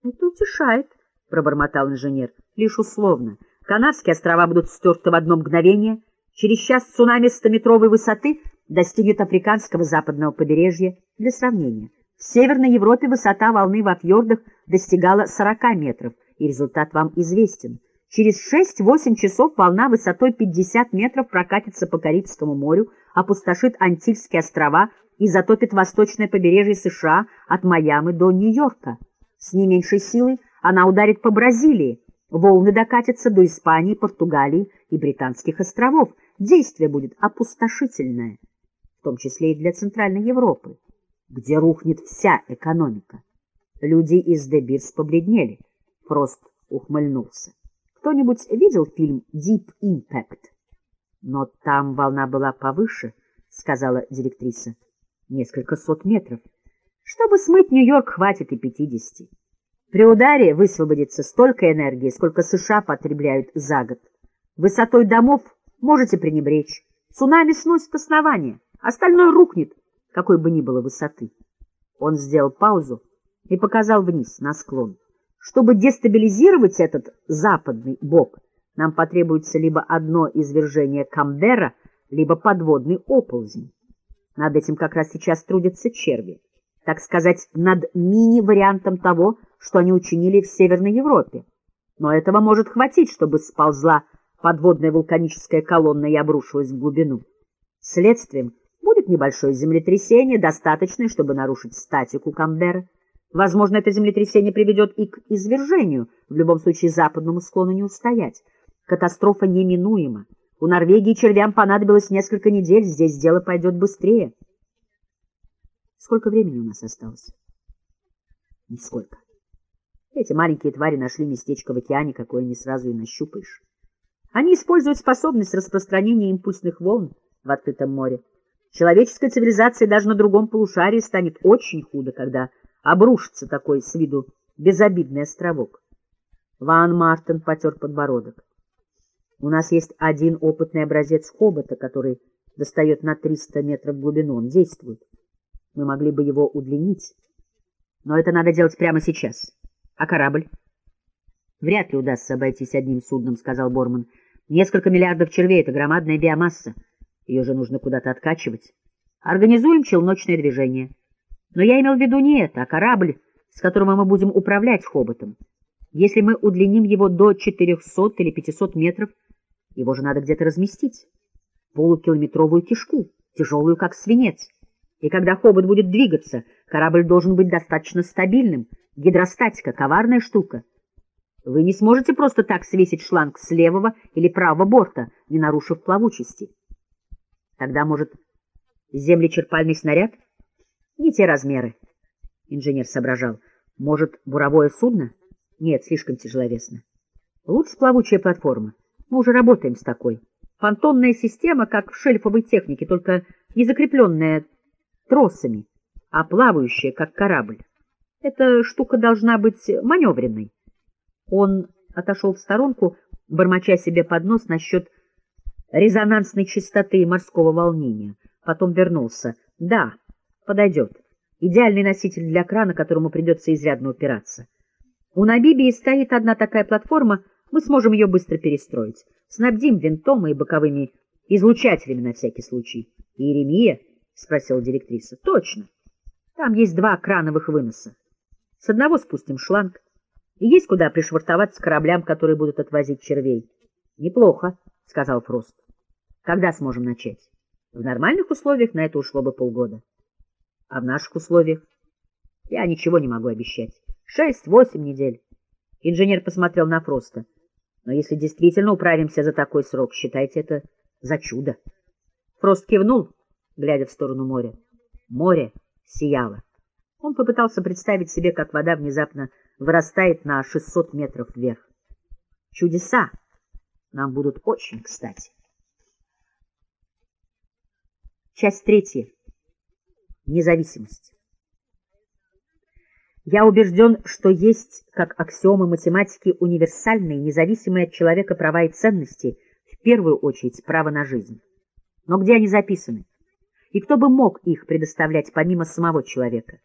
— Это утешает, — пробормотал инженер, — лишь условно. Канарские острова будут стерты в одно мгновение. Через час цунами стометровой высоты достигнет африканского западного побережья. Для сравнения, в Северной Европе высота волны во фьордах достигала 40 метров, и результат вам известен. Через 6-8 часов волна высотой 50 метров прокатится по Карибскому морю, опустошит Антильские острова и затопит восточное побережье США от Майами до Нью-Йорка. С не меньшей силой она ударит по Бразилии, волны докатятся до Испании, Португалии и Британских островов. Действие будет опустошительное, в том числе и для Центральной Европы, где рухнет вся экономика. Люди из Дебирс побледнели. Фрост ухмыльнулся. Кто-нибудь видел фильм «Deep Impact»? Но там волна была повыше, — сказала директриса. Несколько сот метров. Чтобы смыть Нью-Йорк, хватит и пятидесяти. При ударе высвободится столько энергии, сколько США потребляют за год. Высотой домов можете пренебречь. Цунами сносит основание, остальное рухнет, какой бы ни было высоты. Он сделал паузу и показал вниз, на склон. Чтобы дестабилизировать этот западный бок, нам потребуется либо одно извержение Камбера, либо подводный оползень. Над этим как раз сейчас трудятся черви. Так сказать, над мини-вариантом того, что они учинили в Северной Европе. Но этого может хватить, чтобы сползла подводная вулканическая колонна и обрушилась в глубину. Следствием будет небольшое землетрясение, достаточное, чтобы нарушить статику Камбера. Возможно, это землетрясение приведет и к извержению. В любом случае, западному склону не устоять. Катастрофа неминуема. У Норвегии червям понадобилось несколько недель, здесь дело пойдет быстрее. Сколько времени у нас осталось? Нисколько. Эти маленькие твари нашли местечко в океане, какое не сразу и нащупаешь. Они используют способность распространения импульсных волн в открытом море. Человеческая цивилизация даже на другом полушарии станет очень худо, когда обрушится такой с виду безобидный островок. Ван Мартен потер подбородок. У нас есть один опытный образец хобота, который достает на 300 метров глубину. Он действует. Мы могли бы его удлинить. Но это надо делать прямо сейчас. А корабль? Вряд ли удастся обойтись одним судном, — сказал Борман. Несколько миллиардов червей — это громадная биомасса. Ее же нужно куда-то откачивать. Организуем челночное движение. Но я имел в виду не это, а корабль, с которым мы будем управлять хоботом. Если мы удлиним его до 400 или 500 метров, его же надо где-то разместить. Полукилометровую кишку, тяжелую, как свинец. И когда хобот будет двигаться, корабль должен быть достаточно стабильным. Гидростатика — коварная штука. Вы не сможете просто так свесить шланг с левого или правого борта, не нарушив плавучести. Тогда, может, землечерпальный снаряд — не те размеры. Инженер соображал. Может, буровое судно? Нет, слишком тяжеловесно. Лучше плавучая платформа. Мы уже работаем с такой. Понтонная система, как в шельфовой технике, только не закрепленная тросами, а плавающая, как корабль. Эта штука должна быть маневренной. Он отошел в сторонку, бормоча себе под нос насчет резонансной частоты и морского волнения. Потом вернулся. Да, подойдет. Идеальный носитель для крана, которому придется изрядно упираться. У Набибии стоит одна такая платформа, мы сможем ее быстро перестроить. Снабдим винтом и боковыми излучателями на всякий случай. — Иеремия? — спросила директриса. — Точно. Там есть два крановых выноса. С одного спустим шланг. И есть куда пришвартоваться кораблям, которые будут отвозить червей. — Неплохо, — сказал Фрост. — Когда сможем начать? В нормальных условиях на это ушло бы полгода. А в наших условиях? Я ничего не могу обещать. Шесть-восемь недель. Инженер посмотрел на Фроста. Но если действительно управимся за такой срок, считайте это за чудо. Фрост кивнул, глядя в сторону моря. Море сияло. Он попытался представить себе, как вода внезапно вырастает на 600 метров вверх. Чудеса нам будут очень кстати. Часть третья независимость. Я убежден, что есть, как аксиомы математики, универсальные, независимые от человека права и ценности, в первую очередь право на жизнь. Но где они записаны? И кто бы мог их предоставлять помимо самого человека?